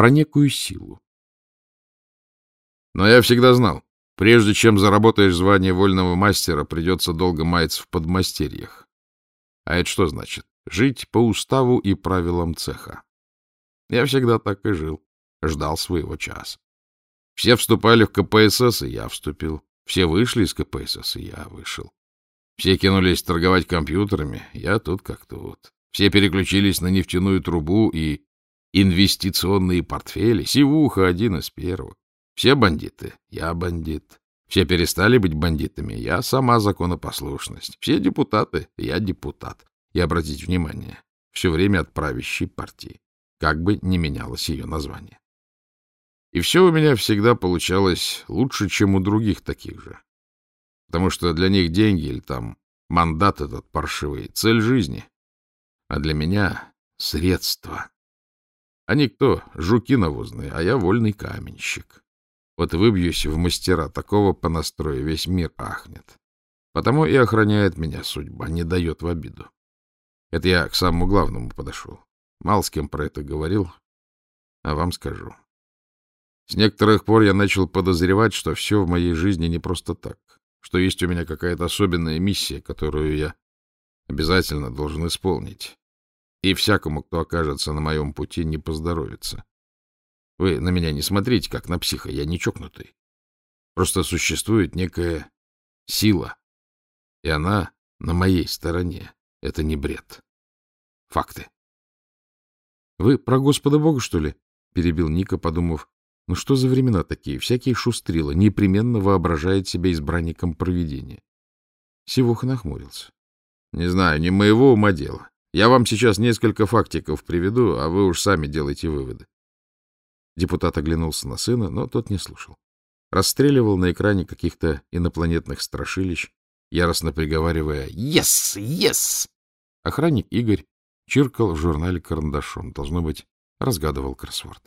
про некую силу. Но я всегда знал, прежде чем заработаешь звание вольного мастера, придется долго маяться в подмастерьях. А это что значит? Жить по уставу и правилам цеха. Я всегда так и жил, ждал своего часа. Все вступали в КПСС, и я вступил. Все вышли из КПСС, и я вышел. Все кинулись торговать компьютерами, я тут как тут. Все переключились на нефтяную трубу и инвестиционные портфели. Сивуха один из первых. Все бандиты, я бандит. Все перестали быть бандитами, я сама законопослушность. Все депутаты, я депутат. И обратите внимание, все время от правящей партии, как бы не менялось ее название. И все у меня всегда получалось лучше, чем у других таких же. Потому что для них деньги или там мандат этот паршивый — цель жизни. А для меня — средство. Они кто? Жуки навозные, а я вольный каменщик. Вот выбьюсь в мастера, такого по настрою весь мир ахнет. Потому и охраняет меня судьба, не дает в обиду. Это я к самому главному подошел. Мало с кем про это говорил, а вам скажу. С некоторых пор я начал подозревать, что все в моей жизни не просто так, что есть у меня какая-то особенная миссия, которую я обязательно должен исполнить. И всякому, кто окажется на моем пути, не поздоровится. Вы на меня не смотрите, как на психа, я не чокнутый. Просто существует некая сила, и она на моей стороне. Это не бред. Факты. — Вы про Господа Бога, что ли? — перебил Ника, подумав, ну что за времена такие? Всякие шустрила непременно воображает себя избранником провидения. Сивуха нахмурился. — Не знаю, не моего ума дело. Я вам сейчас несколько фактиков приведу, а вы уж сами делайте выводы. Депутат оглянулся на сына, но тот не слушал. Расстреливал на экране каких-то инопланетных страшилищ, яростно приговаривая «Yes! Yes!». Охранник Игорь чиркал в журнале карандашом. Должно быть, разгадывал кроссворд.